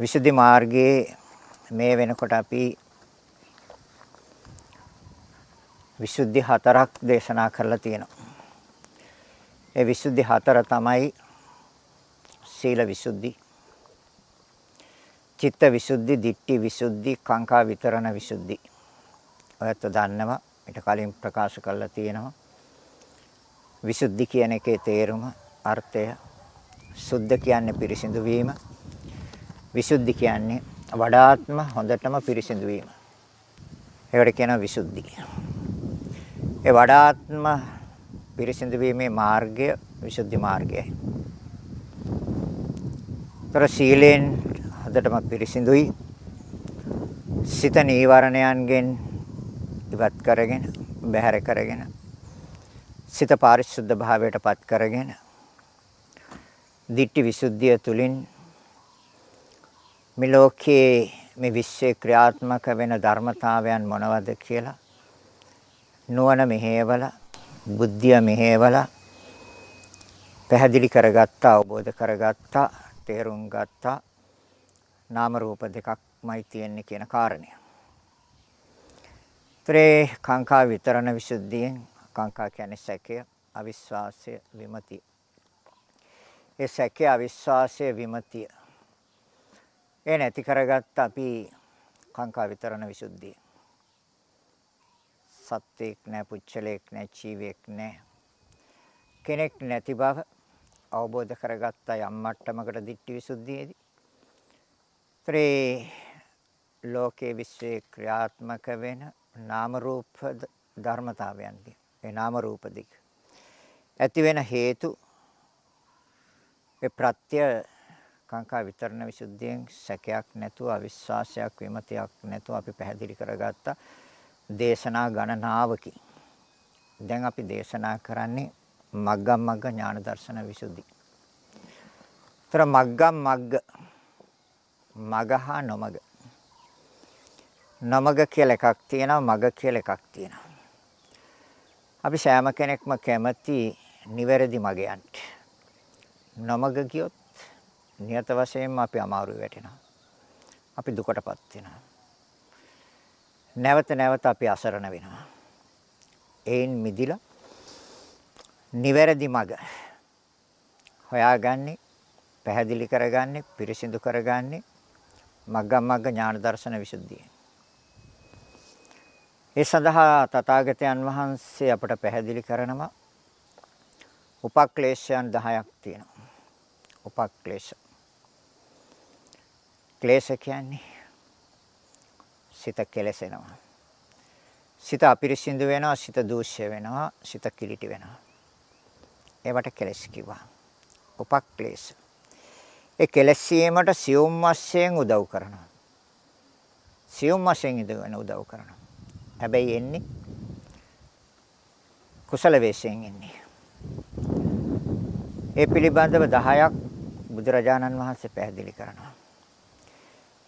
විසුද්ධි මාර්ගයේ මේ වෙනකොට අපි විසුද්ධි හතරක් දේශනා කරලා තියෙනවා. ඒ විසුද්ධි හතර තමයි සීල විසුද්ධි, චිත්ත විසුද්ධි, ditthi විසුද්ධි, කාංකා විතරණ විසුද්ධි. ඔයත් දන්නවා ඊට කලින් ප්‍රකාශ කරලා තියෙනවා. විසුද්ධි කියන එකේ තේරුම අර්ථය සුද්ධ කියන්නේ පිරිසිදු වීම විසුද්ධි කියන්නේ වඩාත්ම හොඳටම පිරිසිදු වීම. ඒකට කියනවා විසුද්ධි. ඒ වඩාත්ම පිරිසිදු වීමේ මාර්ගය විසුද්ධි මාර්ගයයි. තර සීලෙන් හොඳටම පිරිසිදුයි. සිත නීවරණයන්ගෙන් ඉවත් කරගෙන බැහැර කරගෙන සිත පාරිශුද්ධ භාවයට පත් කරගෙන ditthi visuddhiය තුලින් මේ ලෝකයේ මේ විශ්වයේ ක්‍රියාත්මක වෙන ධර්මතාවයන් මොනවද කියලා නුවණ මෙහෙවල බුද්ධිය මෙහෙවල පැහැදිලි කරගත්තා අවබෝධ කරගත්තා තේරුම් ගත්තා නාම රූප දෙකක්මයි තියෙන්නේ කියන කාරණය. ත්‍රේ කාංකා විතරණ විසුද්ධියෙන් කාංකා කියන්නේ සැකය අවිශ්වාසය විමතිය. ඒ සැකය අවිශ්වාසය විමතිය ඒ නැති කරගත්ත අපි කාංකා විතරණ විසුද්ධිය. සත්‍යයක් නැහැ, පුච්චලයක් නැහැ, ජීවියක් නැහැ. කෙනෙක් නැති බව අවබෝධ කරගත්ත යම් මට්ටමකට ditthi විසුද්ධියේදී. ත්‍රේ ලෝකේ විශ්වයේ ක්‍රියාත්මක වෙන නාම රූප ධර්මතාවයන්ගේ ඒ නාම රූප දික ඇති වෙන හේතු ඒ ප්‍රත්‍ය කාංකා විතරණ විසුද්ධියෙන් සැකයක් නැතුව අවිශ්වාසයක් විමතියක් නැතුව අපි පැහැදිලි කරගත්තා දේශනා ගණනාවකි දැන් අපි දේශනා කරන්නේ මග්ගම් මග්ග ඥාන දර්ශන විසුද්ධි. ତර මග්ගම් මග්ග මගහා නොමග නමග කියලා එකක් තියෙනවා මග කියලා එකක් තියෙනවා. අපි සෑම කෙනෙක්ම කැමති නිවැරදි මගයන්ට. නමග ගියොත් නියත වශයෙන්ම අපි අමාරු වෙටෙනවා. අපි දුකටපත් වෙනවා. නැවත නැවත අපි අසරණ වෙනවා. ඒන් මිදිලා නිවැරදි මග හොයාගන්නේ පැහැදිලි කරගන්නේ පිරිසිදු කරගන්නේ මග්ගම් මග්ග ඥාන දර්ශන විසුද්ධිය. ඒ සඳහා තථාගතයන් වහන්සේ අපට පැහැදිලි කරනවා උපක්ලේශයන් 10ක් තියෙනවා. උපක්ලේශ. ක්ලේශ කියන්නේ සිත කෙලසෙනවා. සිත අපිරිසිදු වෙනවා, සිත දූෂ්‍ය වෙනවා, සිත කිලිටි වෙනවා. ඒවට කෙලස් කිව්වා. උපක්ලේශ. ඒ කෙලසීමට සියුම් වශයෙන් උදව් කරනවා. සියුම් වශයෙන් ඉදගෙන උදව් කරනවා. හැබැයි එන්නේ කුසල වේශයෙන් එන්නේ. ඒ පිළිබඳව 10ක් බුදුරජාණන් වහන්සේ පැහැදිලි කරනවා.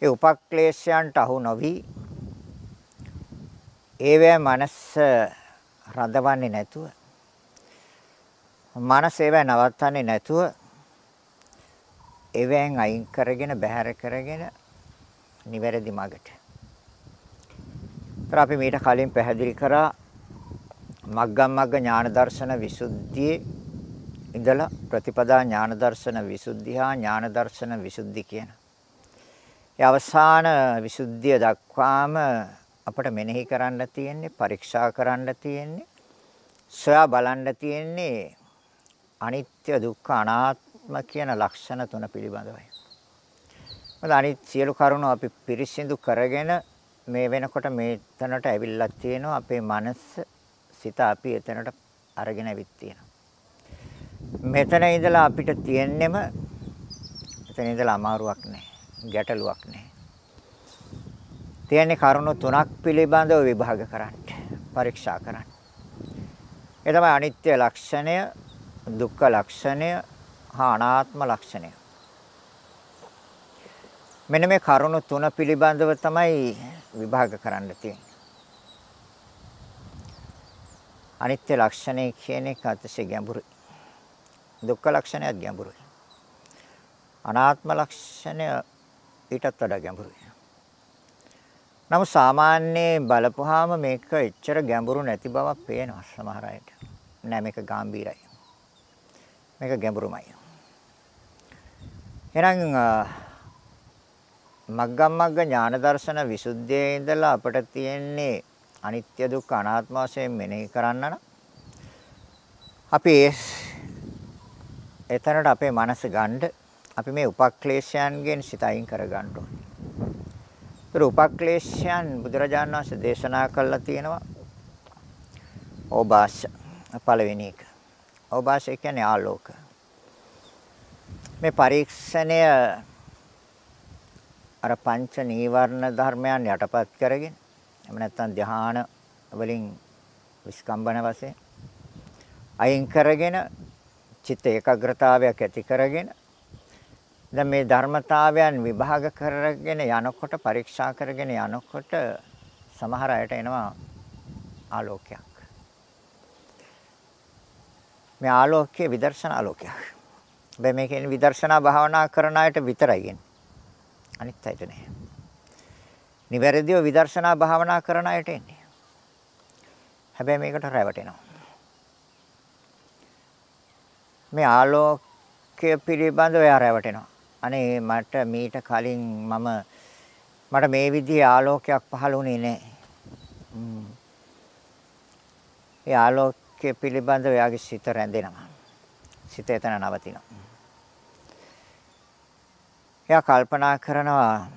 ඒ උපක්ලේශයන්ට අහු නොවි ඒවැ මනස රඳවන්නේ නැතුව මනස ඒවැ නවත්තන්නේ නැතුව ඒවෙන් අයින් කරගෙන බැහැර කරගෙන නිවැරදි මගට. ඒතර අපි මීට කලින් පැහැදිලි කරා මග්ගම් මග්ග ඥාන දර්ශන විසුද්ධියේ ඉඳලා ප්‍රතිපදා ඥාන දර්ශන විසුද්ධි හා ඥාන දර්ශන විසුද්ධි කියන. ඒ අවසාන විසුද්ධිය දක්වාම අපට මෙනෙහි කරන්න තියෙන්නේ පරීක්ෂා කරන්න තියෙන්නේ සොයා බලන්න තියෙන්නේ අනිත්‍ය දුක්ඛ අනාත්ම කියන ලක්ෂණ තුන පිළිබඳවයි. මොකද අනිත් සියලු කරුණු අපි පිරිසිදු කරගෙන මේ වෙනකොට මේතනට ඇවිල්ලා තියෙනවා අපේ මනස සිත අපි එතනට අරගෙන ඇවිත් තියෙනවා. මෙතන ඉඳලා අපිට තියෙන්නෙම එතන ඉඳලා අමාරුවක් නැහැ. ගැටලුවක් නැහැ. තියෙන්නේ කරුණු තුනක් පිළිබඳව විභාග කරන්න, පරීක්ෂා කරන්න. ඒ තමයි අනිත්‍ය ලක්ෂණය, දුක්ඛ ලක්ෂණය, හා අනාත්ම ලක්ෂණය. මෙන්න මේ කරුණු තුන පිළිබඳව තමයි විභාග කරන්න තියෙන්නේ. අනිත්‍ය ලක්ෂණය කියන එක අතිශය ගැඹුරුයි. දුක්ඛ ලක්ෂණයත් ගැඹුරුයි. අනාත්ම ලක්ෂණය ඊටත් වඩා ගැඹුරුයි. නමුත් සාමාන්‍යයෙන් බලපුවාම මේක එච්චර ගැඹුරු නැති බවක් පේනවා සමහර අයට. නෑ මේක ගැඹීරයි. මේක ගැඹුරුමයි. එහෙනම් මග්ගමග්ග ඥාන දර්ශන විසුද්ධියේ ඉඳලා අපිට තියෙන්නේ අනිත්‍ය දුක්ඛ අනාත්ම වශයෙන් මෙනෙහි කරන්න නම් අපි එතනට අපේ මනස ගන්න අපි මේ උපක්ලේශයන්ගෙන් සිත අයින් කර ගන්න ඕනේ. ඒතර උපක්ලේශයන් බුදුරජාණන් වහන්සේ දේශනා කළා තියෙනවා. ඕභාෂ පළවෙනි එක. ඕභාෂය කියන්නේ ආලෝක. මේ පරීක්ෂණය අර පංච නීවරණ ධර්මයන් යටපත් කරගෙන එහෙම නැත්නම් ධ්‍යාන වලින් විස්කම්බන වශයෙන් අයින් කරගෙන චිත්ත ඒකාග්‍රතාවයක් ඇති කරගෙන දැන් මේ ධර්මතාවයන් විභාග කරගෙන යනකොට පරීක්ෂා කරගෙන යනකොට සමහර අයට එනවා ආලෝකයක්. මේ ආලෝකයේ විදර්ශනා ආලෝකයක්. හැබැයි මේකෙන් විදර්ශනා භාවනා කරන අයට විතරයි එන්නේ. අනිත් අයට නෑ. නිවැරදිව විදර්ශනා භාවනා කරන අයට එන්නේ. හැබැයි මේකට රැවටෙනවා. මේ ආලෝකය පිළිබඳව එයා රැවටෙනවා. අනේ මට මීට කලින් මම මට මේ විදිහේ ආලෝකයක් පහළ වුණේ නැහැ. ඒ ආලෝකය පිළිබඳව එයාගේ සිත රැඳෙනවා. සිත එතන නවතිනවා. එයා කල්පනා කරනවා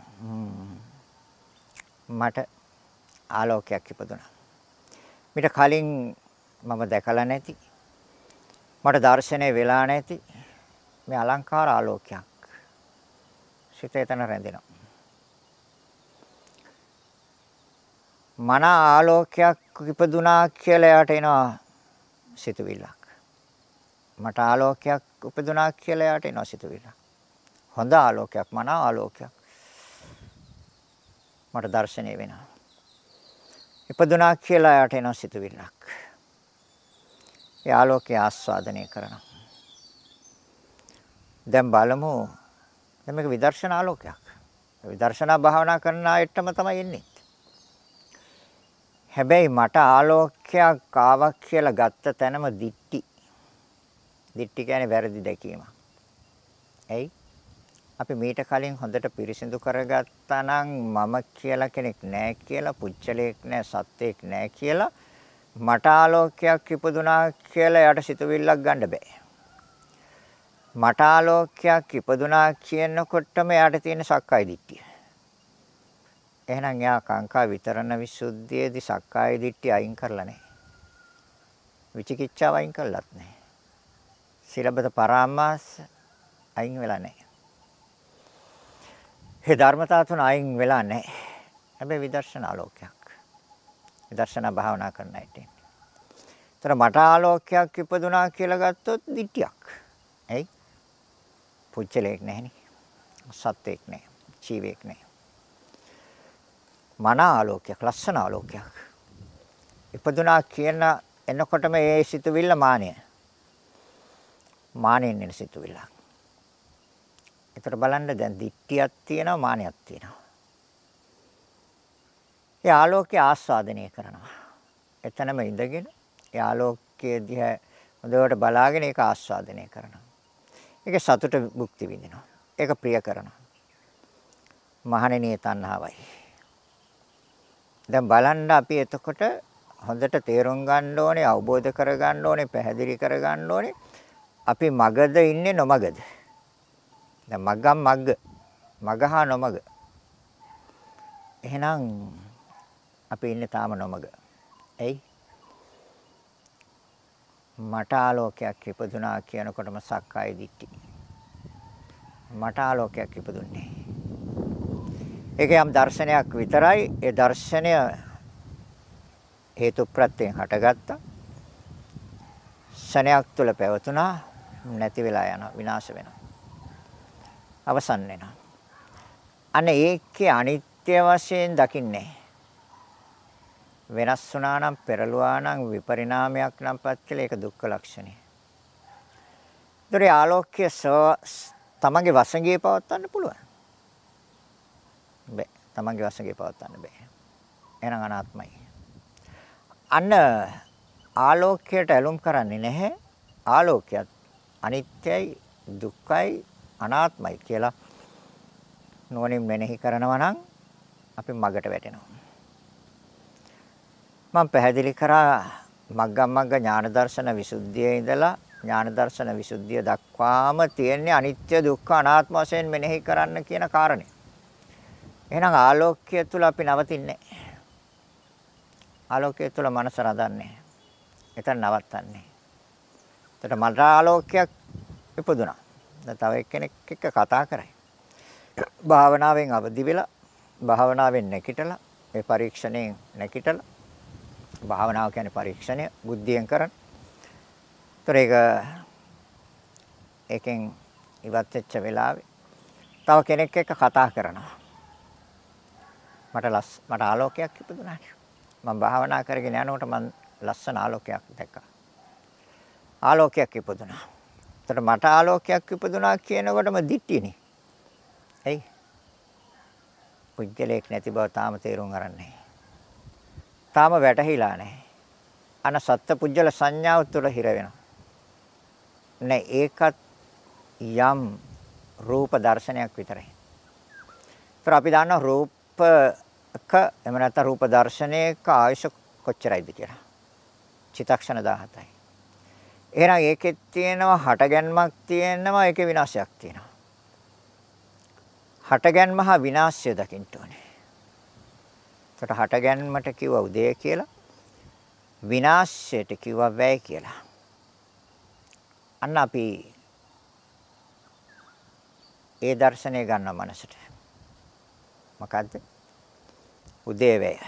මට ආලෝකයක් ඉපදුනා. මීට කලින් මම දැකලා නැති මට දර්ශනය වෙලා නැති මේ අලංකාර ආලෝකයක්. සිත එතන රැඳෙනවා. මන ආලෝකයක් ඉපදුනා කියලා යාට එනවා සිතුවිල්ලක්. මට ආලෝකයක් උපදුනා කියලා යාට එනවා සිතුවිල්ලක්. හොඳ ආලෝකයක් මන ආලෝකයක්. මට දැర్శණය වෙනවා. ඉපදුනා කියලා යාට එනවා සිතුවිල්ලක්. ඒ ආලෝකය ආස්වාදනය කරනවා. දැන් බලමු දැන් මේක විදර්ශනා ආලෝකයක්. විදර්ශනා භාවනා කරන අයටම තමයි එන්නේ. හැබැයි මට ආලෝකයක් ආවක් කියලා ගත්ත තැනම දික්ටි. දික්ටි කියන්නේ වැරදි දැකීම. ඇයි? අපි මීට කලින් හොඳට පිරිසිදු කරගත්තා නම් මම කියලා කෙනෙක් නැහැ කියලා, පුච්චලයක් නැහැ, සත්‍යයක් නැහැ කියලා මට ආලෝකයක් ඉපදුනා කියලා යට සිතුවිල්ලක් ගන්න බෑ. මට ආලෝකයක් ඉපදුනා කියනකොටම යාට තියෙන සක්කාය දිට්ඨිය. එහෙනම් යා කාංකා විතරණ විසුද්ධියේදී සක්කාය දිට්ඨිය අයින් කරලා නැහැ. විචිකිච්ඡාව අයින් කළත් නැහැ. සිලබත පරාමාස අයින් වෙලා නැහැ. මේ ධර්මතා තුන අයින් වෙලා නැහැ. හැබැයි විදර්ශනා ආලෝකයක්. විදර්ශනා භාවනා කරන්න ඇති. ତර මට ආලෝකයක් ඉපදුනා කියලා ගත්තොත් දිට්ඨියක්. ඇයි? පුච්චලයක් නැහෙනි. සත්වෙක් නැහැ. ජීවෙක් නැහැ. මන ආලෝකයක්, ලස්සන ආලෝකයක්. ඉපදුනා කියන එනකොටම ඒ සිතුවිල්ල මානය. මානෙන් එන සිතුවිල්ල. ඒතර බලන්න දැන් දිට්ඨියක් තියෙනවා මානයක් තියෙනවා. ඒ ආලෝකය ආස්වාදනය කරනවා. එතනම ඉඳගෙන ඒ ආලෝකයේ දිහා හොඳට බලාගෙන ඒක ආස්වාදනය කරනවා. ඒක සතුට භුක්ති විඳිනවා. ඒක ප්‍රිය කරනවා. මහණෙනි තණ්හාවයි. දැන් බලන්න අපි එතකොට හොඳට තේරුම් ගන්න ඕනේ, අවබෝධ කර ගන්න ඕනේ, පැහැදිලි කර ගන්න ඕනේ. අපි මගද ඉන්නේ නොමගද? දැන් මගම් මග්ග. මගහා නොමග. එහෙනම් අපි ඉන්නේ තාම නොමග. එයි මට ආලෝකයක් ඉපදුනා කියනකොටම සක්කාය දිට්ඨි. මට ආලෝකයක් ඉපදුන්නේ. ඒක යම් දර්ශනයක් විතරයි. ඒ දර්ශනය හේතු ප්‍රත්‍යයෙන් හටගත්තා. ශනයක් තුල පැවතුනා නැති වෙලා යනවා විනාශ වෙනවා. අවසන් වෙනවා. අනේ ඒකේ අනිත්‍ය වශයෙන් දකින්නේ වෙනස් වුණා නම් පෙරළුවා නම් විපරිණාමයක් නම් පත් කළේ ඒක දුක්ඛ ලක්ෂණය. ඒතරේ ආලෝක්‍ය තමගේ වසඟේ පවත්වන්න පුළුවන්. තමන්ගේ වශයෙන් පවත්වන්න බෑ. එහෙනම් අනාත්මයි. අන්න ආලෝකයට ඇලුම් කරන්නේ නැහැ. ආලෝකයත් අනිත්‍යයි, දුක්ඛයි, අනාත්මයි කියලා නුවණින් මෙනෙහි කරනවා නම් අපි මගට වැටෙනවා. මම පැහැදිලි කරා මග්ගමග්ග ඥාන දර්ශන විසුද්ධියේ ඉඳලා ඥාන දර්ශන විසුද්ධිය දක්වාම තියෙන්නේ අනිත්‍ය දුක්ඛ අනාත්ම වශයෙන් මෙනෙහි කරන්න කියන කාරණේ. එහෙනම් ආලෝකය තුල අපි නවතින්නේ. ආලෝකය තුල මනස රඳන්නේ. එතන නවත්තන්නේ. එතකොට මට ආලෝකයක් ඉපදුනා. දැන් තව එක්කෙනෙක් එක්ක කතා කරයි. භාවනාවෙන් අවදි වෙලා භාවනාවෙන් නැකිටලා ඒ පරීක්ෂණයෙන් නැකිටලා භාවනාව කියන්නේ පරීක්ෂණය බුද්ධියෙන් කරන. ඒතර ඒක එකෙන් ඉවත් වෙච්ච වෙලාවේ තව කෙනෙක් එක්ක කතා කරනවා. මට ලස් මට ආලෝකයක් ඉපදුනා මම භාවනා කරගෙන යනකොට මම ලස්සන ආලෝකයක් දැක්කා. ආලෝකයක් ඉපදුනා. එතකොට මට ආලෝකයක් ඉපදුනා කියනකොටම දිට්ටියනේ. එයි. පුජ්‍යලයක් නැති බව තාම තේරුම් ගන්නෑ. තාම වැටහිලා නැහැ. අන සත්පුජ්‍යල සංඥාව තුළ හිර වෙනවා. නෑ ඒකත් යම් රූප දර්ශනයක් විතරයි. ඒතර අපි දන්නවා රූපක එහෙම නැත්නම් රූප දර්ශනයක ආයුෂ කොච්චරයිද කියලා. චිතක්ෂණ 17යි. එහෙනම් ඒකෙත් තියෙනවා හටගැන්මක් තියෙනවා ඒකේ විනාශයක් තියෙනවා. හටගැන්ම හා විනාශය දකින්න ඕනේ. එතකොට හටගැන්මට කිව්ව උදය කියලා. විනාශයට කිව්ව වැය කියලා. අන්න අපි ඒ දර්ශනය ගන්න මනසට. මොකද්ද? උදේ වැය.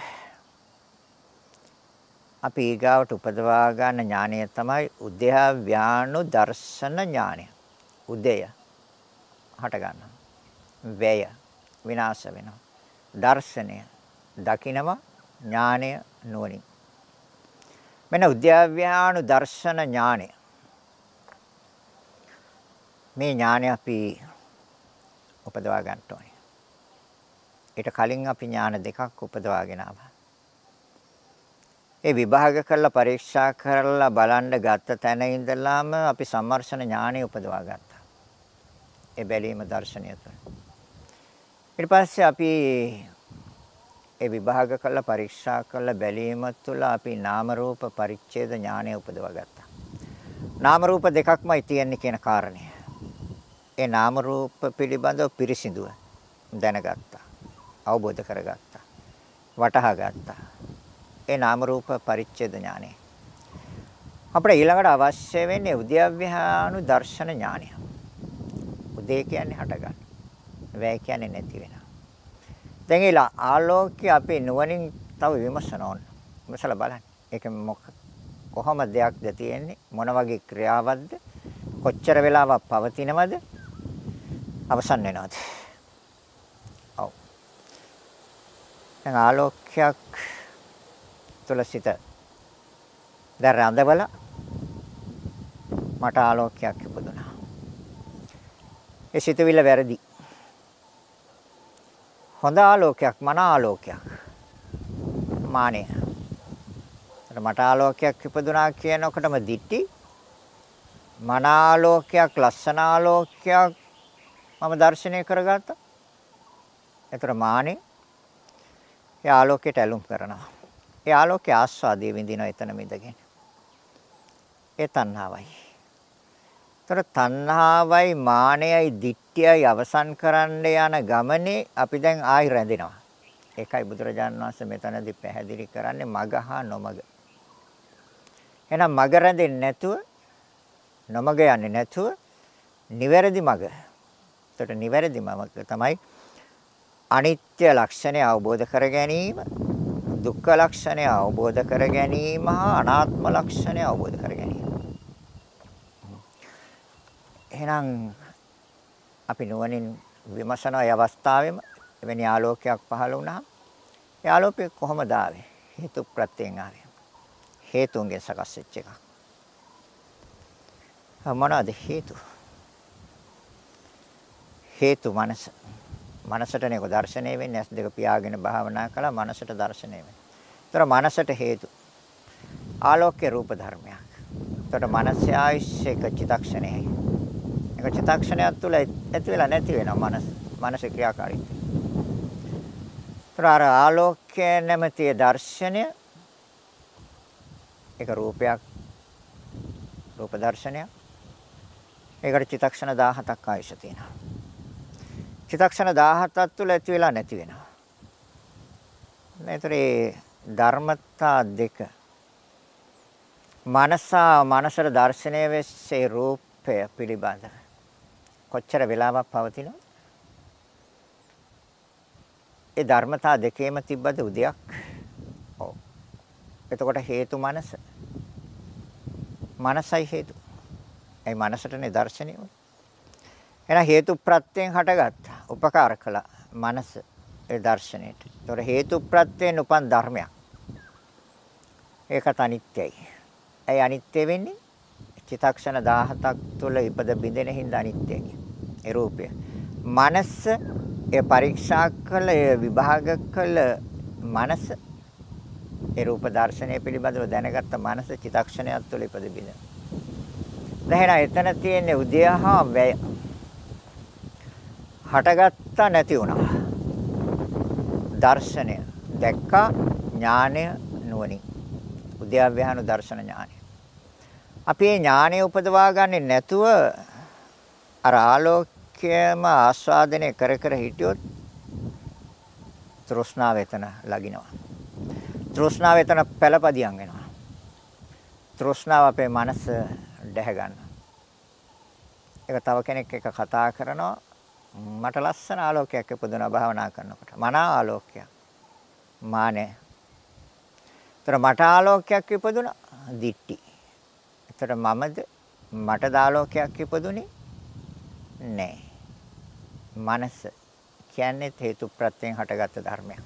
අපි ඊගාවට උපදවා ගන්න ඥානය තමයි උද්‍යා ව්‍යානු දර්ශන ඥානය. උදය හට ගන්නවා. වැය විනාශ වෙනවා. දර්ශනය දකිනවා ඥානය නුවණින්. මෙන්න උද්‍යව්‍යානු දර්ශන ඥානය. මේ ඥානය අපි උපදවා ගන්න ඕනේ. ඊට කලින් අපි ඥාන දෙකක් උපදවාගෙන ආවා. ඒ විභාග කරලා පරීක්ෂා කරලා බලන්න ගත්ත තැන ඉඳලාම අපි සම්මර්ෂණ ඥානය උපදවා ගත්තා. ඒ බැලීම දර්ශනය තුළ. ඊට පස්සේ අපි ඒ විභාග කළ පරීක්ෂා කළ බැලීම තුළ අපි නාම රූප පරිච්ඡේද ඥානය උපදවා ගත්තා. නාම රූප දෙකක්මයි තියෙන්නේ කියන කාරණය. ඒ නාම රූප පිළිබඳව පිරිසිදුව දැනගත්තා. අවබෝධ කරගත්තා. වටහා ගත්තා. ඒ නාම රූප පරිච්ඡේද ඥානය. අපිට ඊළඟට අවශ්‍ය වෙන්නේ උද්‍යව්‍යානු දර්ශන ඥානය. උදේ කියන්නේ හටගන්න. වැය කියන්නේ නැති වෙන. දැන් ඒ ආලෝකය අපි නුවණින් තව විමසන ඕන. විමසලා බලන්න. ඒක මොක කොහොම දෙයක්ද තියෙන්නේ? මොන වගේ ක්‍රියාවක්ද? කොච්චර වෙලාවක් පවතිනවද? අවසන් වෙනවද? ඔව්. දැන් ආලෝකයක් තුල සිට දැන් රඳවල මට ආලෝකයක් ඉපදුනා. ඒ සිතවිල්ල වැරදි. හොඳ ආලෝකයක් මන ආලෝකයක්. මානෙ. මට ආලෝකයක් ඉපදුනා කියනකොටම දිටි මන ආලෝකයක් ලස්සන ආලෝකයක් මම දර්ශනය කරගත්තා. ඒතර මානෙ ඒ ආලෝකයට ඇලුම් කරනවා. ඒ ආලෝකයේ ආස්වාදයේ විඳිනවා එතන මිදගෙන ඒ තණ්හාවයි. ඒතර තණ්හාවයි මානයයි දිට්ඨියයි අවසන් කරන්න යන ගමනේ අපි දැන් ආයි රැඳෙනවා. ඒකයි බුදුරජාණන් වහන්සේ මෙතනදී පැහැදිලි කරන්නේ මග හා නොමග. එහෙනම් මග රැඳෙන්නේ නැතුව නොමග යන්නේ නැතුව නිවැරදි මග. එතකොට නිවැරදි මග තමයි අනිත්‍ය ලක්ෂණය අවබෝධ කර ගැනීම, දුක්ඛ ලක්ෂණය අවබෝධ කර ගැනීම හා අනාත්ම ලක්ෂණය අවබෝධ කර ගැනීම. එහෙනම් අපි නුවණින් විමසන ඒ අවස්ථාවේම එවැනි ආලෝකයක් පහළ වුණා. ඒ ආලෝකය කොහොමද ආවේ? හේතු ප්‍රත්‍යයෙන් ආවේ. හේතුන්ගෙන් සකස් වෙච්ච එකක්. මොනවාද හේතු? හේතු මනස. මනසටනේ කො දර්ශනය වෙන්නේ ඇස් දෙක පියාගෙන භාවනා කළා මනසට දර්ශනය වෙන්නේ. ඒතර මනසට හේතු ආලෝක්‍ය රූප ධර්මයක්. ඒතර මනසේ ආයශ්‍ය එක චිතක්ෂණයයි. එක චිතක්ෂණයක් තුළ ඇති වෙලා නැති වෙනවා මනස. මනසේ ක්‍රියාකාරීත්වය. ඒතර අර ආලෝක්‍ය නැමැති දර්ශනය ඒක රූපයක් රූප දර්ශනයක්. ඒකට චිතක්ෂණ 17ක් ආයුෂ තියෙනවා. චිතක්ෂණ 17ක් තුළ ඇති වෙලා නැති වෙනවා. මේතරේ ධර්මතා දෙක මනසා මනසට දර්ශනය වෙස්සේ රූපය පිළිබඳ කොච්චර වෙලාවක් පවතිනවද? ඒ ධර්මතා දෙකේම තිබ්බද උදයක්? ඔව්. එතකොට හේතු මනස. මනසයි හේතු. ඒ මනසටනේ දර්ශනය උනේ. එහෙනම් හේතු ප්‍රත්‍යයෙන් හටගත්තා. උපකාර කළා මනස ඒ දර්ශනයට. ඒතොර හේතු ප්‍රත්‍යයෙන් උපන් ධර්මයක්. ඒකත් අනිත්‍යයි. ඒ අනිත්‍ය වෙන්නේ චිතක්ෂණ 17ක් තුළ ඉපද බිඳෙන හින්දා අනිත්‍යයි. ඒ රූපය. මනස ඒ පරීක්ෂා කළ ඒ විභාග කළ මනස ඒ රූප දර්ශනය පිළිබඳව දැනගත්ත මනස චිතක්ෂණයක් තුළ ඉපද බිඳෙන. දැන් එතන තියෙන්නේ උදයහා වැය. හටගත්තා නැති වුණා. දර්ශනය දැක්කා ඥානය නුවණින්. උද්‍යව්‍යානු දර්ශන ඥානය. අපි මේ ඥානය උපදවා ගන්නේ නැතුව අර ආලෝක්‍යම ආස්වාදනය කර කර හිටියොත් තෘෂ්ණාව එතන ලගිනවා. තෘෂ්ණාව එතන පළපදියම් වෙනවා. තෘෂ්ණාව අපේ මනස දැහ ගන්නවා. ඒක තව කෙනෙක් එක කතා කරනවා මට ලස්සන ආලෝකයක් ඉපදුනා භාවනා කරනකොට. මනා ආලෝකයක්. මානේ. ඒතර මට ආලෝකයක් ඉපදුනා දිට්ටි. ඒතර මමද මට දාලෝකයක් ඉපදුනේ නෑ. මනස කියන්නේ හේතු ප්‍රත්‍යයෙන් හටගත්ත ධර්මයක්.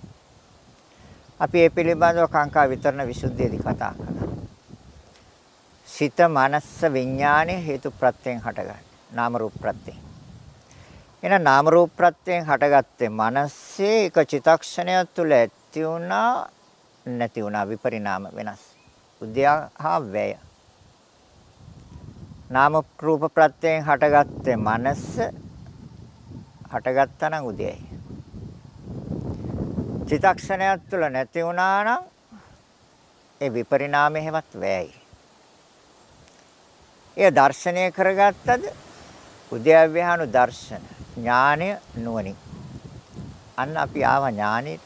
අපි ඒ පිළිබඳව කාංකා විතරණ විසුද්ධියේදී කතා කළා. සිත මනස විඥානය හේතු ප්‍රත්‍යයෙන් හටගන්නේ. නාම රූප ප්‍රත්‍යයෙන්. එහෙනම් නාම රූප ප්‍රත්‍යයෙන් හටගත්තේ මනසේ එක චිතක්ෂණයක් තුළ ඇති වුණා නැති වුණා විපරිණාම වෙනස්. උද්‍යාහා වේය. නාම රූප ප්‍රත්‍යයෙන් හටගත්තේ මනස හටගත්තා නම් උදයයි. චිතක්ෂණයක් තුළ නැති වුණා නම් ඒ විපරිණාමය හැවත් වේයි. එය දර්ශනය කරගත්තද උද්‍යව්‍යහානු දර්ශන ඥානය නුවණින්. අන්න අපි ආව ඥානෙට.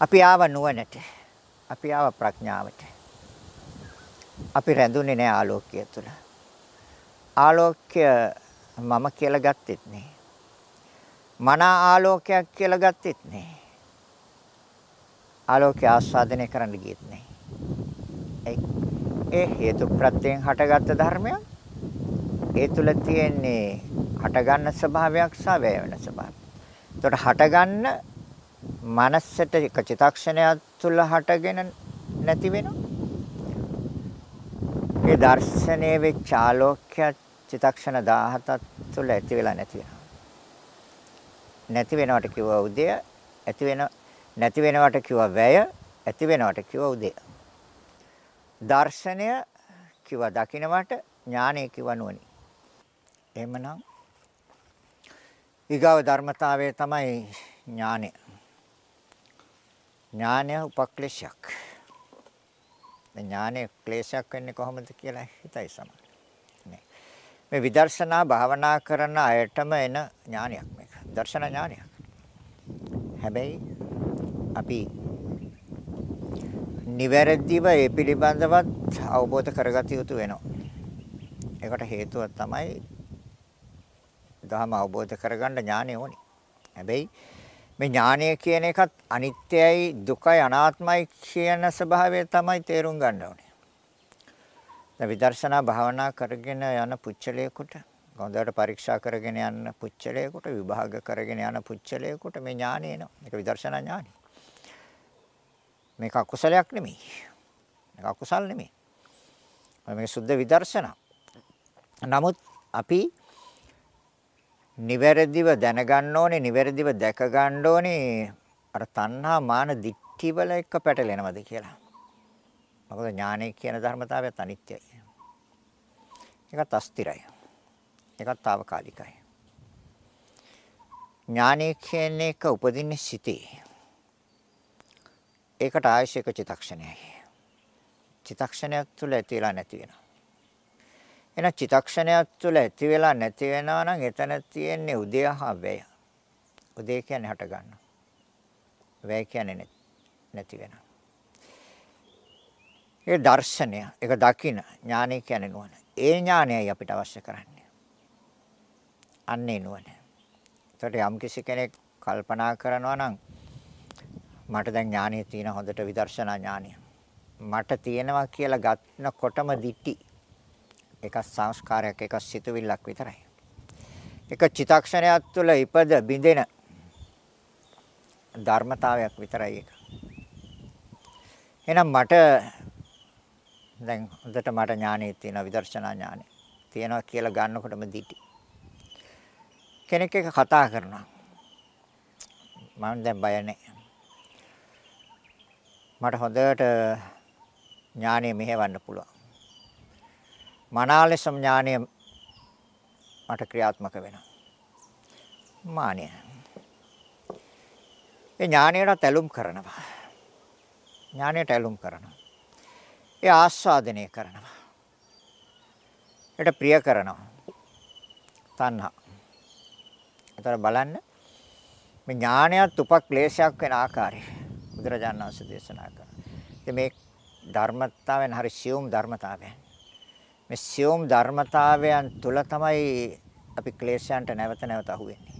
අපි ආව නුවණට. අපි ආව ප්‍රඥාවට. අපි රැඳුනේ නැහැ ආලෝකය තුළ. ආලෝකය මම කියලා ගත්තෙත් නෑ. මන ආලෝකයක් කියලා ගත්තෙත් නෑ. ආලෝකය ආස්වාදනය කරන්න ගියෙත් නෑ. ඒ හේතු ප්‍රත්‍යයෙන් හටගත්ත ධර්මයක් ඒ තුල තියෙන්නේ හටගන්න ස්වභාවයක් සහ වැය වෙන ස්වභාවයක්. එතකොට හටගන්න මනසට එක චිතක්ෂණයක් තුල හටගෙන නැති වෙනවා. ඒ දර්ශනයේ වෙච්ච ආලෝක්‍ය චිතක්ෂණ 17ක් තුල ඇති වෙලා නැති වෙනවා. නැති වෙනවට කිව්වා උදය, ඇති වෙන නැති වෙනවට කිව්වා වැය, ඇති වෙනවට කිව්වා උදය. දර්ශනය කිව්වා දකින්නවට, ඥානය කිව්වා නුවණි. එහෙමනම් ඊගාව ධර්මතාවය තමයි ඥානය. ඥානය උපක්ලේශයක්. ඥානය ක්ලේශයක් වෙන්නේ කොහොමද කියලා හිතයි සමහර. නේ. මේ විදර්ශනා භාවනා කරන අයටම එන ඥානයක් මේක. දර්ශන ඥානයක්. හැබැයි අපි නිවැරදිව ඒ පිළිබඳවත් අවබෝධ කරගත යුතු වෙනවා. ඒකට හේතුව තමයි ධර්ම අවබෝධ කරගන්න ඥානය ඕනේ. හැබැයි මේ ඥානය කියන එකත් අනිත්‍යයි දුකයි අනාත්මයි කියන ස්වභාවය තමයි තේරුම් ගන්න ඕනේ. දැන් විදර්ශනා භාවනා කරගෙන යන පුච්චලයකට හොඳට පරීක්ෂා කරගෙන යන පුච්චලයකට විභාග කරගෙන යන පුච්චලයකට මේ ඥානය එනවා. මේක විදර්ශනා ඥානය. මේක අකුසලයක් නෙමෙයි. මේක අකුසල් නෙමෙයි. මේක සුද්ධ විදර්ශනා. නමුත් අපි නිවැරදිව දැනගන්න ඕනේ, නිවැරදිව දැක ගන්න ඕනේ අර තණ්හා මාන දික්ටි වල එක පැටලෙනවද කියලා. මොකද ඥානය කියන ධර්මතාවයත් අනිත්‍යයි. ඒකත් අස්තිරයි. ඒකත් తాවකාලිකයි. ඥානය කියන එක උපදින්නේ සිටේ. ඒකට ආයශයක චිතක්ෂණයයි. චිතක්ෂණයක් තුළ ඇති වෙලා නැති වෙනවා. එහෙනම් චිතක්ෂණයක් තුළ ඇති වෙලා නැති වෙනවා නම් එතන තියෙන්නේ උදය හා වැය. උදය කියන්නේ හට ගන්නවා. වැය කියන්නේ නැති වෙනවා. ඒ දර්ශනය, ඒක දකින ඥානය කියන්නේ නුවණ. ඒ ඥානයයි අපිට අවශ්‍ය කරන්නේ. අන්නේ නුවණ. එතකොට යම් කිසි කෙනෙක් කල්පනා කරනවා නම් මට දැන් ඥානය තියෙන හොඳට විදර්ශනා ඥානය. මට තියෙනවා කියලා ගන්නකොටම දිටි. එක සංස්කාරයක් එක සිතුවිල්ලක් විතරයි. එක චිතක්ෂණයක් තුළ ඉපද බිඳෙන ධර්මතාවයක් විතරයි ඒක. එහෙනම් මට දැන් හොඳට මට ඥානෙ තියෙනවා විදර්ශනා ඥානෙ. තියෙනවා කියලා ගන්නකොටම දිටි. කෙනෙක් එක කතා කරනවා. මම දැන් බය නැහැ. මට හොඳට ඥානෙ මෙහෙවන්න පුළුවන්. මනාලෙසම ඥානය මට ක්‍රියාත්මක වෙනවා. මානය. ඒ ඥානයට ඇලුම් කරනවා. ඥානයට ඇලුම් කරනවා. ඒ ආස්වාදනය කරනවා. ඒට ප්‍රිය කරනවා. තණ්හා. ඒතර බලන්න මේ ඥානයත් උපක්ලේශයක් වෙන ආකාරය බුදුරජාණන් වහන්සේ දේශනා කරා. මේ ධර්මතාවයන් හරි සියුම් ධර්මතාවයන්. මේ සියුම් ධර්මතාවයන් තුල තමයි අපි ක්ලේශයන්ට නැවත නැවත අහුවෙන්නේ.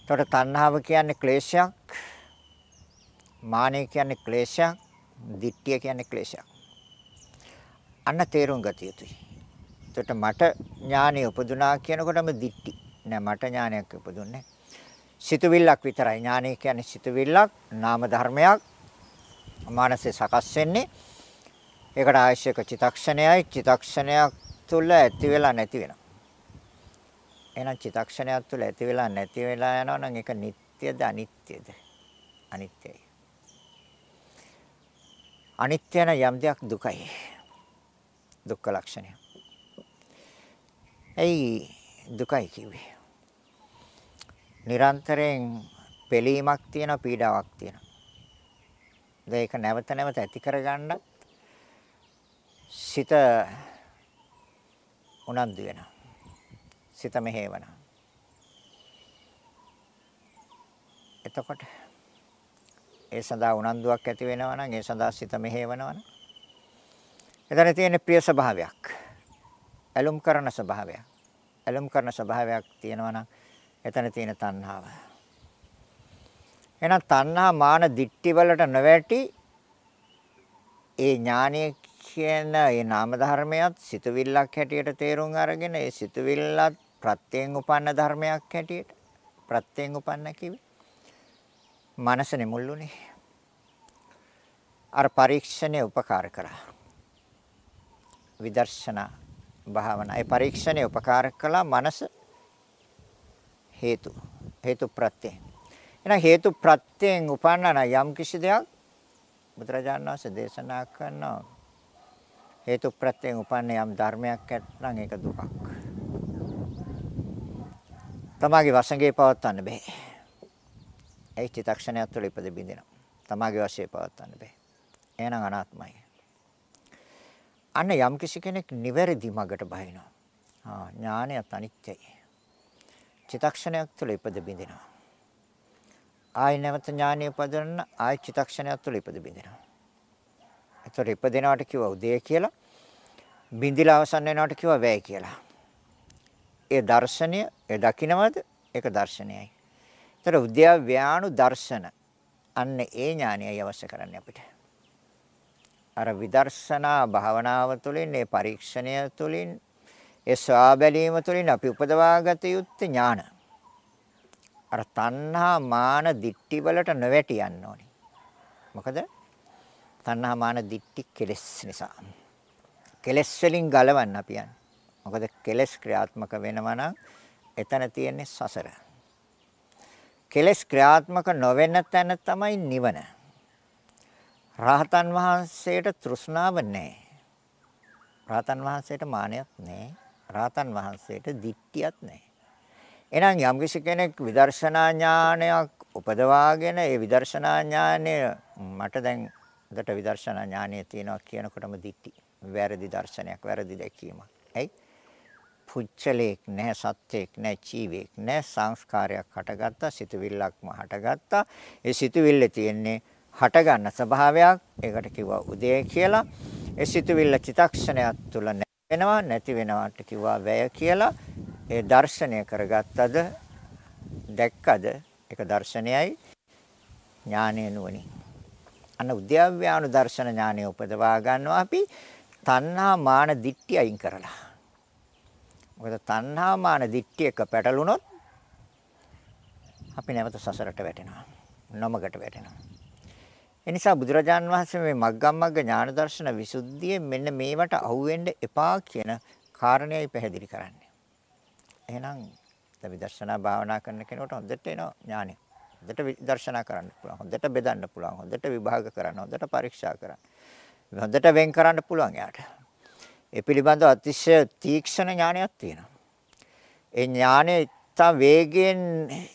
එතකොට තණ්හාව කියන්නේ ක්ලේශයක්, මානය කියන්නේ ක්ලේශයක්, ditthිය කියන්නේ ක්ලේශයක්. අන්න තේරුම් ගත යුතුයි. එතකොට මට ඥානෙ උපදුනා කියනකොටම ditthි. නෑ මට ඥානයක් උපදුන්නේ. සිතුවිල්ලක් විතරයි. ඥානය කියන්නේ සිතුවිල්ලක්, නාම ධර්මයක්. මානසය සකස් වෙන්නේ ඒකට අවශ්‍යක චිතක්ෂණයයි චිතක්ෂණයක් තුල ඇති වෙලා නැති වෙනවා. එහෙනම් චිතක්ෂණයක් තුල ඇති වෙලා නැති වෙලා යනවා නම් ඒක නිට්ටයද අනිත්‍යද? අනිත්‍යයි. අනිත්‍ය යම් දෙයක් දුකයි. දුක්ඛ ලක්ෂණය. එයි දුකයි කිව්වේ. නිරන්තරයෙන් පෙලීමක් තියෙන පීඩාවක් තියෙනවා. ඒක නැවත නැවත ඇති කරගන්න සිත උනන්දු වෙනවා. සිත මෙහෙවනවා. එතකොට ඒ සඳහා උනන්දුවක් ඇති වෙනවා නම් ඒ සඳහා සිත මෙහෙවනවා නම් එතන තියෙන ප්‍රිය ස්වභාවයක්. ඇලුම් කරන ස්වභාවයක්. ඇලුම් කරන ස්වභාවයක් තියෙනවා නම් එතන තියෙන තණ්හාව. එහෙනම් තණ්හා මාන දික්ටි වලට නොවැටි ඒ ඥානීය කියන ඒ නාම ධර්මයක් සිතුවිල්ලක් හැටියට තේරුම් අරගෙන ඒ සිතුවිල්ලත් ප්‍රත්‍යයෙන් උපන්න ධර්මයක් හැටියට ප්‍රත්‍යයෙන් උපන්න කිවි. මනසනේ මුල්ුනේ. අර පරීක්ෂණය උපකාර කරා. විදර්ශනා භාවනා. ඒ පරීක්ෂණය උපකාර කළා මනස හේතු හේතු ප්‍රත්‍ය. එහෙනම් හේතු ප්‍රත්‍යයෙන් උපන්නා යම් කිසි දෙයක් බුදුරජාණන් වහන්සේ දේශනා කරනවා හේතු ප්‍රත්‍යයෙන් උපන්න යම් ධර්මයක් ඇත්නම් ඒක දුකක්. තමාගේ වශයෙන් පවත්වන්න බෑ. ඒ චිත්තක්ෂණයක් තුළ ඉපද බින්දිනවා. තමාගේ වශයෙන් පවත්වන්න බෑ. එහෙනම් අනාත්මයි. අන්න යම් කිසි කෙනෙක් නිවැරදි මගට බහිනවා. ආ ඥානයත් අනිත්‍යයි. චිතක්ෂණයක් තුළ ඉපද බින්දිනවා. ආයි නැවත ඥානීය පදන්න ආයි චිතක්ෂණයක් තුළ ඉපද බින්දිනවා. ඒතර ඉපදෙනවට කිව්වා උදේ කියලා. බින්දිලා අවසන් වෙනවට කිව්වා වැය කියලා. ඒ දර්ශනය ඒ දකින්නවද? ඒක දර්ශනයයි. ඒතර උද්‍යව්‍යානු දර්ශන අන්න ඒ ඥානයයි අවශ්‍ය කරන්නේ අපිට. අර විදර්ශනා භාවනාව තුළින් ඒ පරීක්ෂණය තුළින් ඒ ස්වාබැලීම තුළින් අපි උපදවාගත යුත්තේ ඥාන. අර තණ්හා මාන දිට්ටි වලට නොවැටි යන්න ඕනේ. මොකද? තණ්හා මාන දිට්ටි කෙලස් නිසා. කෙලස් වලින් ගලවන්න අපි යන්නේ. මොකද කෙලස් ක්‍රියාත්මක වෙනවා නම් එතන තියෙන්නේ සසර. කෙලස් ක්‍රියාත්මක නොවෙන තැන තමයි නිවන. රහතන් වහන්සේට තෘෂ්ණාව නැහැ. රහතන් වහන්සේට මානයක් නැහැ. රහතන් වහන්සේට දිට්ඨියක් නැහැ. එහෙනම් යම්කිසි කෙනෙක් විදර්ශනා ඥානයක් උපදවාගෙන ඒ විදර්ශනා ඥානය මට දැන් උදට විදර්ශනා ඥානය තියෙනවා කියනකොටම දිට්ටි වැරදි දර්ශනයක් වැරදි දැකීමක්. ඇයි? පුච්චලයක් නැහැ සත්‍යයක් නැහැ ජීවයක් නැහැ සංස්කාරයක් හටගත්තා සිතුවිල්ලක්ම හටගත්තා. ඒ සිතුවිල්ල තියෙන්නේ හටගන්න ස්වභාවයක්. ඒකට කිව්වා උදය කියලා. ඒ සිතුවිල්ල චිතක්ෂණයක් තුල වෙනවා නැති වෙනවාට කිව්වා වැය කියලා. ඒ දර්ශනය කරගත්තද දැක්කද? ඒක දර්ශනයයි. ඥානය නුවණින්. අන්න උද්‍යව්‍යානු දර්ශන ඥානය උපදවා ගන්නවා අපි. තණ්හා මාන දිට්ඨි අයින් කරලා. මොකද තණ්හා මාන දිට්ඨි එක පැටලුනොත් අපි නැවත සසරට වැටෙනවා. නොමගට වැටෙනවා. එනිසා බුදුරජාන් වහන්සේ මේ මග්ගමග්ග ඥාන දර්ශන විසුද්ධියේ මෙන්න මේවට අහුවෙන්න එපා කියන කාරණේයි පැහැදිලි කරන්නේ එහෙනම් විදර්ශනා භාවනා කරන කෙනෙකුට හොඳට එනවා ඥානය. හොඳට විදර්ශනා කරන්න පුළුවන්. හොඳට බෙදන්න පුළුවන්. හොඳට විභාග කරන්න. හොඳට පරීක්ෂා කරන්න. හොඳට වෙන් කරන්න පුළුවන් යාට. ඒ පිළිබඳව අතිශය තීක්ෂණ ඥානයක් තියෙනවා. ඒ ඥානය ඉතා වේගයෙන්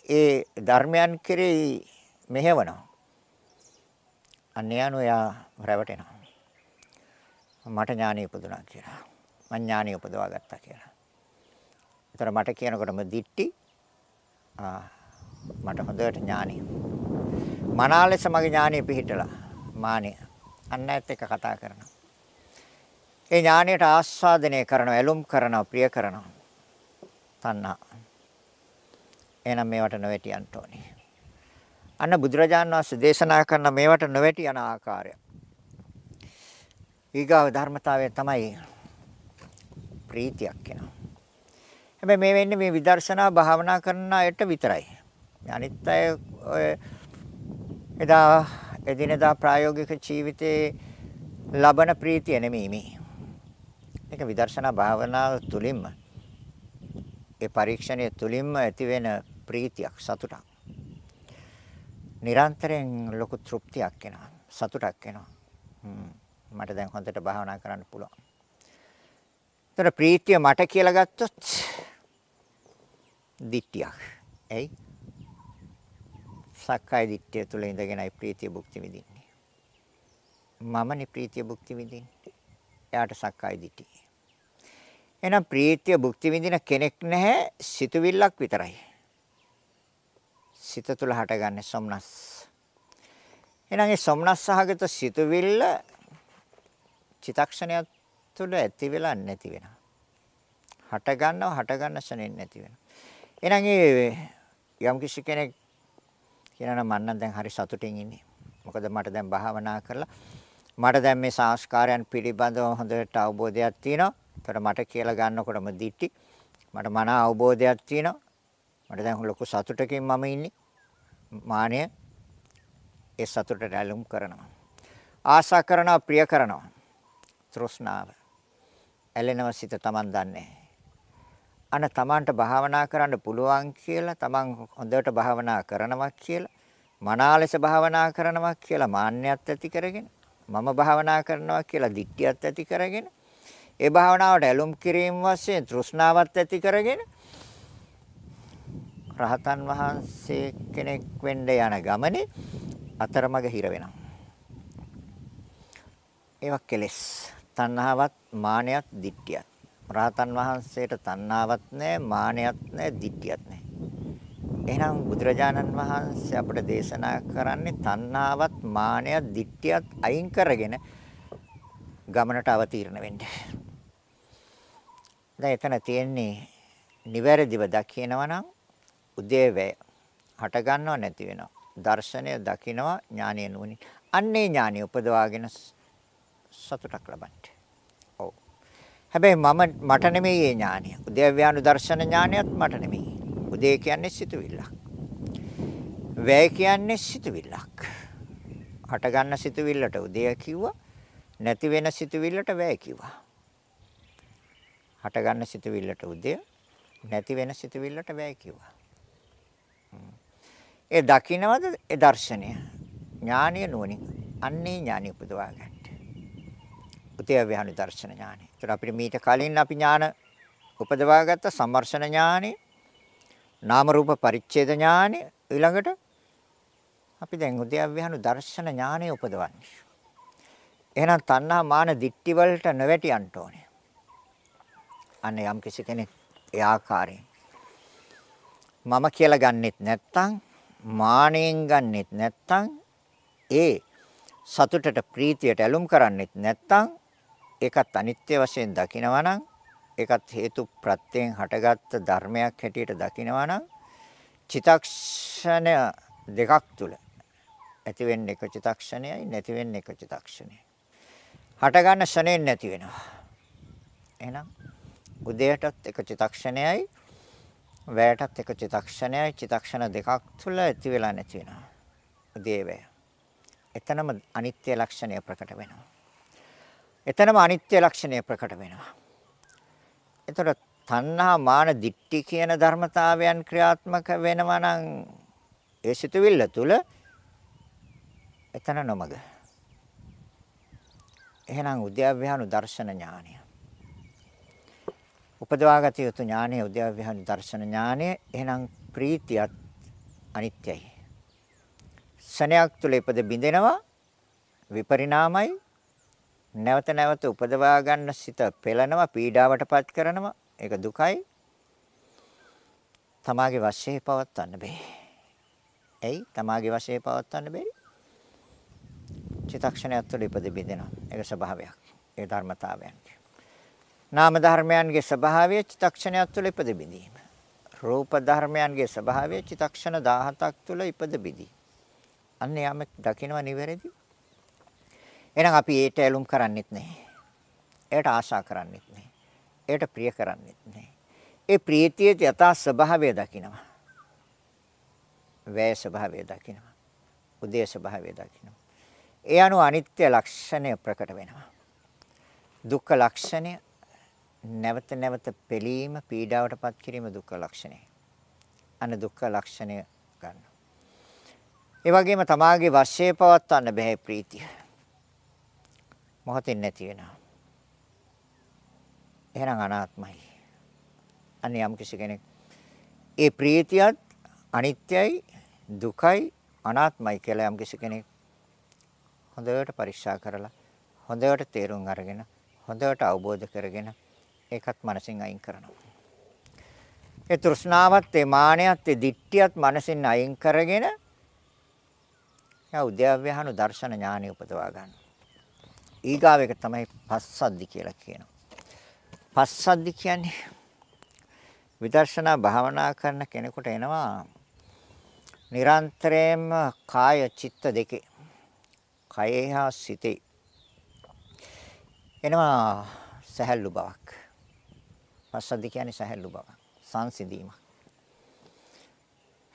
ඒ ධර්මයන් කෙරෙහි මෙහෙවනවා. අන්‍යයන් ඔයා රැවටෙනවා. මට ඥානය උපදුනා කියලා. මං ඥානය උපදවා ගත්තා කියලා. ඒතර මට කියනකොටම දිට්ටි ආ මට හොඳට ඥානෙ. මනාලෙස මගේ ඥානෙ පිහිටලා මානෙ අන්න ඇත්ත එක කතා කරනවා. ඒ ඥානයට ආස්වාදනය කරනවා, ඇලුම් කරනවා, ප්‍රිය කරනවා. තණ්හා. එහෙනම් මේවට නොවැටියන්න ඕනේ. අන්න බුදුරජාන් වහන්සේ දේශනා කරන මේවට නොවැටි යන ආකාරය. ඊගාව ධර්මතාවය තමයි ප්‍රීතියක් වෙනවා. හැබැයි මේ වෙන්නේ මේ විදර්ශනා භාවනා කරන අයට විතරයි. අනිත් අය ඔය එදා එදිනදා ප්‍රායෝගික ජීවිතේ ලබන ප්‍රීතිය නෙමෙයි මේ. ඒක විදර්ශනා භාවනාව තුළින්ම ඒ පරීක්ෂණය තුළින්ම ඇති වෙන ප්‍රීතියක් සතුටක්. නිරන්තරයෙන් ලොකු තෘප්තියක් එනවා. සතුටක් එනවා. මට දැන් හොඳට භාවනා කරන්න පුළුවන්. ඒතර ප්‍රීතිය මට කියලා ගත්තොත් දිට්ඨියක්. එයි. සක්කාය දිට්ඨිය තුළ ඉඳගෙනයි ප්‍රීතිය භුක්ති විඳින්නේ. මමනේ ප්‍රීතිය භුක්ති විඳින්නේ. එයාට සක්කාය දිට්ඨිය. එහෙනම් ප්‍රීතිය භුක්ති විඳින කෙනෙක් නැහැ සිතුවිල්ලක් විතරයි. සිත තුළ හටගන්නේ සොම්නස්. එහෙනම් ඒ සොම්නස් සහගත සිතුවිල්ල චිතක්ෂණය තුළ ඇති වෙලා නැති වෙනවා. හට ගන්නව හට ගන්න ශරෙන් නැති වෙනවා. එහෙනම් ඒ යම් කිසි කෙනෙක් කියනවා මම නම් දැන් හරි සතුටින් ඉන්නේ. මොකද මට දැන් භාවනා කරලා මට දැන් මේ සංස්කාරයන් පිළිබඳව හොඳට අවබෝධයක් තියෙනවා. ඒතර මට කියලා ගන්නකොටම දිටි මට මන අවබෝධයක් තියෙනවා. මට දැන් ලොකු සතුටකින් මම ඉන්නේ. මානය ඒ සතුටට ඇලුම් කරනවා. ආශා කරනවා ප්‍රිය කරනවා. තෘෂ්ණාව. ඇලෙනව සිත Taman දන්නේ අන තමන්ට භාවනා කරන්න පුළුවන් කියලා තමන් හොඳට භාවනා කරනවා කියලා මනාලෙස භාවනා කරනවා කියලා මාන්නයත් ඇති කරගෙන මම භාවනා කරනවා කියලා දික්තියත් ඇති කරගෙන ඒ භාවනාවට ඇලුම් කිරීම වශයෙන් තෘෂ්ණාවත් ඇති කරගෙන රහතන් වහන්සේ කෙනෙක් වෙන්න යන ගමනේ අතරමඟ හිර වෙනවා. ඒවා කෙලෙස්. තණ්හාවත් මානයත් දික්තියත්. රාතන් වහන්සේට තණ්හාවක් නැහැ, මානයක් නැහැ, දිට්ඨියක් නැහැ. එහෙනම් බුදුරජාණන් වහන්සේ අපට දේශනා කරන්නේ තණ්හාවත්, මානයත්, දිට්ඨියත් අයින් කරගෙන ගමනට අවතීර්ණ වෙන්න. දැන් එතන තියෙන්නේ නිවැරදිව දකිනවා නම් උදේවැය හට ගන්නව නැති වෙනවා. දර්ශනය දකිනවා ඥානය නුවණින්. අන්නේ ඥානය උපදවාගෙන සතුටක් ලබන්න. හැබැයි මම මට නෙමෙයි ඒ ඥානය. උද්‍යව්‍යානු දර්ශන ඥානයත් මට නෙමෙයි. උදේ කියන්නේ සිතුවිල්ලක්. වැය කියන්නේ සිතුවිල්ලක්. හට ගන්න සිතුවිල්ලට උදේ කිව්වා. නැති වෙන සිතුවිල්ලට වැය කිව්වා. හට ගන්න සිතුවිල්ලට උදේ නැති වෙන සිතුවිල්ලට බෑ කිව්වා. ඒ දකින්නවද ඒ දර්ශනය? ඥානීය නුවණින්. අන්නේ ඥානි උපදවා ගන්න. උතේ ව්‍යානු දර්ශන ඥානි. ඒතර අපිට මීට කලින් අපි ඥාන උපදවා ගත්ත සම්මර්ෂණ ඥානෙ, නාම රූප පරිච්ඡේද ඥානෙ ඊළඟට අපි දැන් උද්‍යව්‍යහනු දර්ශන ඥානෙ උපදවන්නේ. එහෙනම් තණ්හා මාන දික්ටි වලට නොවැටියන්න ඕනේ. අන්න යම් කිසි කෙනෙක් ඒ ආකාරයෙන් මම කියලා ගන්නෙත් නැත්තම් මානෙන් ගන්නෙත් නැත්තම් ඒ සතුටට ප්‍රීතියට ඇලුම් කරන්නෙත් නැත්තම් ඒකත් අනිත්‍ය වශයෙන් දකිනවා නම් ඒකත් හේතු ප්‍රත්‍යයෙන් හටගත්ත ධර්මයක් හැටියට දකිනවා නම් චිතක්ෂණ දෙකක් තුල ඇති වෙන්නේ එක චිතක්ෂණයයි නැති වෙන්නේ එක චිතක්ෂණයයි. හට ගන්න ෂණයෙන් නැති වෙනවා. එහෙනම් උදේටත් එක චිතක්ෂණයයි වැයටත් එක චිතක්ෂණයයි චිතක්ෂණ දෙකක් තුල ඇති වෙලා නැති වෙනවා. උදේ වැය. එතනම අනිත්‍ය ලක්ෂණය ප්‍රකට වෙනවා. එතනම අනිත්‍ය ලක්ෂණය ප්‍රකට වෙනවා. එතකොට තණ්හා මාන දික්ටි කියන ධර්මතාවයන් ක්‍රියාත්මක වෙනවා නම් ඒ සිතුවිල්ල තුල එතන නොමග. එහෙනම් උද්‍යව්‍යානු දර්ශන ඥානය. උපදවාගත යුතු ඥානය උද්‍යව්‍යානු දර්ශන ඥානය එහෙනම් ප්‍රීතියත් අනිත්‍යයි. ශණයක් තුල ඉපද බිඳෙනවා විපරිණාමයි නැවත නැවත උපදවා ගන්න සිත පෙළනවා පීඩාවටපත් කරනවා ඒක දුකයි තමාගේ වශයේ පවත්වන්න බෑ. එයි තමාගේ වශයේ පවත්වන්න බැරි. චිතක්ෂණයක් තුළ ඉපද බිඳෙනවා. ඒක ස්වභාවයක්. ඒ ධර්මතාවයන්. නාම ධර්මයන්ගේ ස්වභාවය චිතක්ෂණයක් තුළ ඉපද බිඳීම. රූප ධර්මයන්ගේ ස්වභාවය චිතක්ෂණ 17ක් තුළ ඉපද බිඳී. අන්න යමක් දකින්ව නිවැරදි. එහෙනම් අපි ඒට ඇලුම් කරන්නෙත් නැහැ. ඒට ආශා කරන්නෙත් නැහැ. ඒට ප්‍රිය කරන්නෙත් නැහැ. ඒ ප්‍රීතියේ යථා ස්වභාවය දකින්නවා. වේ ස්වභාවය දකින්නවා. උදේ ස්වභාවය දකින්නවා. ඒ අනුව අනිත්‍ය ලක්ෂණය ප්‍රකට වෙනවා. දුක්ඛ ලක්ෂණය නැවත නැවත පෙළීම පීඩාවටපත් කිරීම දුක්ඛ ලක්ෂණය. අන දුක්ඛ ලක්ෂණය ගන්න. ඒ වගේම තමාගේ වශයේ පවත්වන්න බෑ ප්‍රීතිය. මොහොතින් නැති වෙනවා. එහෙනම් අනාත්මයි. අනේ යම් කිසි කෙනෙක් ඒ ප්‍රීතියත් අනිත්‍යයි දුකයි අනාත්මයි කියලා යම් කිසි කෙනෙක් හොඳට පරික්ෂා කරලා හොඳට තේරුම් අරගෙන හොඳට අවබෝධ කරගෙන ඒකත් මනසින් අයින් කරනවා. ඒ තෘෂ්ණාවත් ඒ මානයත් ඒ දිට්ඨියත් මනසින් අයින් කරගෙන යා උද්‍යව්‍යහනු දර්ශන ඥානෙ උපදවා ගන්න. ඊගාව එක තමයි පස්සද්දි කියලා කියනවා. පස්සද්දි කියන්නේ විදර්ශනා භාවනා කරන කෙනෙකුට එනවා නිරන්තරයෙන්ම කාය චිත්ත දෙකේ කයේ හා සිතේ එනවා සහැල්ලු බවක්. පස්සද්ධි කියන්නේ සහැල්ලු බවක්. සංසිඳීමක්.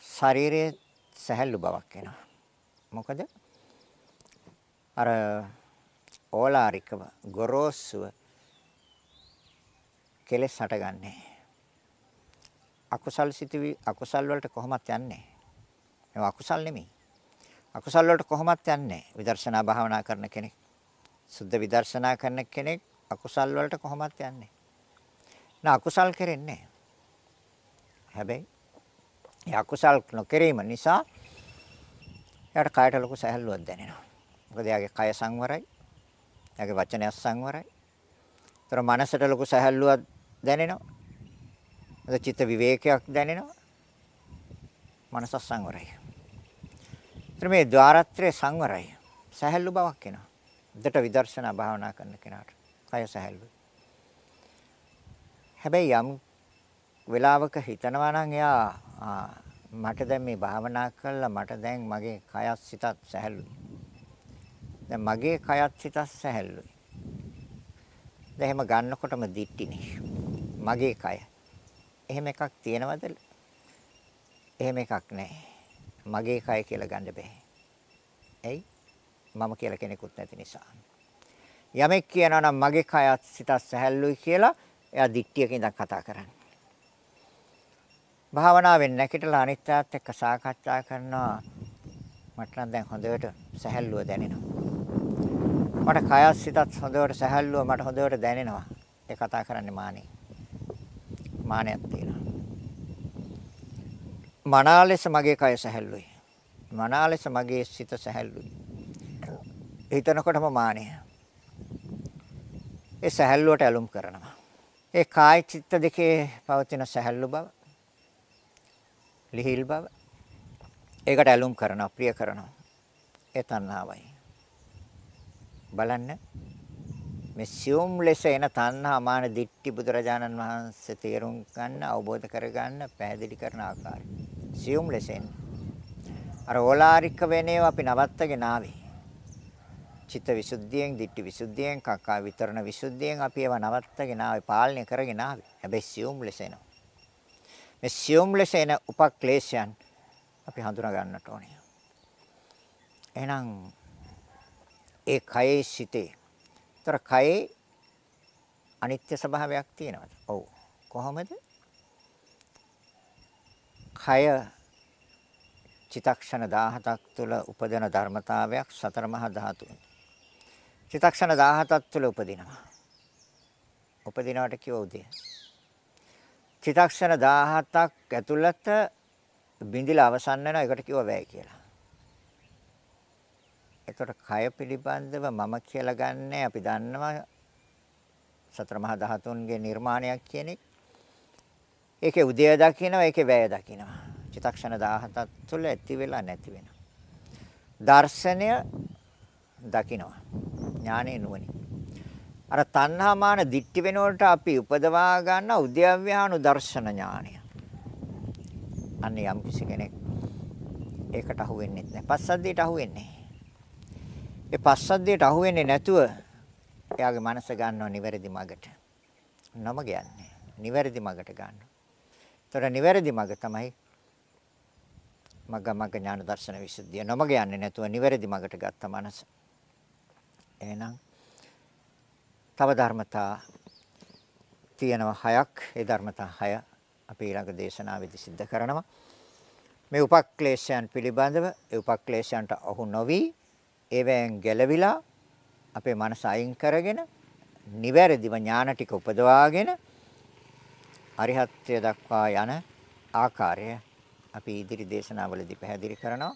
ශරීරයේ සහැල්ලු බවක් එනවා. මොකද අර ඕලාරිකව ගොරෝසුව කෙලස් හටගන්නේ. අකුසල් සිටවි අකුසල් වලට කොහොමත් යන්නේ. ඒවා අකුසල් නෙමෙයි. අකුසල් වලට කොහොමත් යන්නේ විදර්ශනා භාවනා කරන කෙනෙක්. සුද්ධ විදර්ශනා කරන කෙනෙක් අකුසල් වලට කොහොමත් යන්නේ. නා අකුසල් කරන්නේ හැබැයි ඒ අකුසල් නොකිරීම නිසා එයාට කායට ලොකු සැහැල්ලුවක් දැනෙනවා. මොකද එයාගේ කය සංවරයි. එයාගේ වචනය සංවරයි. ඒතර මනසට ලොකු සැහැල්ලුවක් දැනෙනවා. එද චිත්ත විවේකයක් දැනෙනවා. මනස සංවරයි. ඒතර මේ ద్వාරත්‍රයේ සංවරයි. සැහැල්ලු බවක් එනවා. දෙට විදර්ශනා භාවනා කරන කෙනාට කය සැහැල්ලුයි. හැබැයි යම් වෙලාවක හිතනවා නම් එයා මට දැන් මේ භාවනා කළා මට දැන් මගේ කයත් සිතත් සැහැල්ලුයි. දැන් මගේ කයත් සිතත් සැහැල්ලුයි. දැන් එහෙම ගන්නකොටම දිට්ටිනේ. මගේ කය. එහෙම එකක් තියෙනවද? එහෙම එකක් නැහැ. මගේ කය කියලා ගන්න බෑ. ඇයි? මම කියලා කෙනෙකුත් නැති නිසා. යමෙක් කියනවා නම් මගේ කයත් සිතත් සැහැල්ලුයි කියලා එයා දික්තියක ඉඳන් කතා කරන්නේ. භාවනාවෙන් නැගිටලා අනිත්‍යත් එක්ක සාකච්ඡා කරනවා. මට නම් දැන් හොඳට සැහැල්ලුව දැනෙනවා. මට කයස් සිතත් හොඳට සැහැල්ලුව මට හොඳට දැනෙනවා. ඒ කතා කරන්නේ මානෙ. මානයක් තියෙනවා. මනාලෙස මගේ කය සැහැල්ලුයි. මනාලෙස මගේ සිත සැහැල්ලුයි. හිතනකොටම මානය. ඒ සැහැල්ලුවට ඇලුම් කරනවා. ඒ කාය චිත්ත දෙකේ පවතින සැහැල්ලු බව ලිහිල් බව ඒකට ඇලුම් කරනවා ප්‍රිය කරනවා. ඒ තණ්හාවයි. බලන්න මේ සියුම් ලෙස එන තණ්හා මාන දිට්ටි බුදුරජාණන් වහන්සේ තේරුම් ගන්න අවබෝධ කරගන්න පැහැදිලි කරන ආකාරය. සියුම් ලෙස අර ඕලාරික වෙනේව අපි නවත්තගෙන ආවේ. චිත්ත විසුද්ධියෙන්, ditthi විසුද්ධියෙන්, කක්කා විතරණ විසුද්ධියෙන් අපි ඒවා නවත්තගෙන ආවේ, පාලනය කරගෙන ආවේ. හැබැයි සියුම් ලෙස එනවා. මේ සියුම් ලෙස එන උපක්ලේශයන් අපි හඳුනා ගන්නට ඕනේ. එහෙනම් ඒ කයේ සිටේ. ତර කයේ අනිත්‍ය ස්වභාවයක් තියෙනවද? ඔව්. කොහොමද? කය චිතක්ෂණ 17ක් තුළ උපදින ධර්මතාවයක් සතර මහා ධාතුන්. චිතක්ෂණ 17ක් තුළ උපදිනවා. උපදිනවට කිව්ව උදේ. චිතක්ෂණ 17ක් ඇතුළත බිඳිලා අවසන් වෙනවා ඒකට කිව්ව වැය කියලා. එතකොට කය පිළිබඳව මම කියලා ගන්නෑ අපි දන්නවා සතර මහා ධාතුන්ගේ නිර්මාණයක් කියන එක. ඒකේ උදය දකින්නවා ඒකේ වැය දකින්නවා. චිතක්ෂණ 17ක් තුළ ඇති වෙලා නැති වෙනවා. දර්ශනය දකින්නවා. ඥානෙ නුවණින්. අර තණ්හාමාන දික්ටි වෙනකොට අපි උපදවා ගන්න උද්‍යව්‍යානු දර්ශන ඥානය. අන්න යම් කිසි කෙනෙක් ඒකට අහු වෙන්නේ නැහැ. පස්සද්ධියට අහු වෙන්නේ. ඒ පස්සද්ධියට අහු වෙන්නේ නැතුව එයාගේ මනස ගන්නව නිවැරදි මගට. නම කියන්නේ. නිවැරදි මගට ගන්නවා. ඒතර නිවැරදි මග තමයි මග මග ඥාන දර්ශන විසුද්ධිය. නම කියන්නේ නැතුව නිවැරදි මගට ගත්ත මනස. එහෙනම් තව ධර්මතා තියෙනවා හයක්. ඒ ධර්මතා හය අපි ඊළඟ දේශනාවේදී सिद्ध කරනවා. මේ උපක්ලේශයන් පිළිබඳව ඒ උපක්ලේශයන්ට අහු නොවි ඒවෙන් ගැලවිලා අපේ මනස අයින් කරගෙන නිවැරදිව ඥාන ටික උපදවාගෙන අරිහත්ත්වයට දක්වා යන ආකාරය අපි ඉදිරි දේශනාවලදී පැහැදිලි කරනවා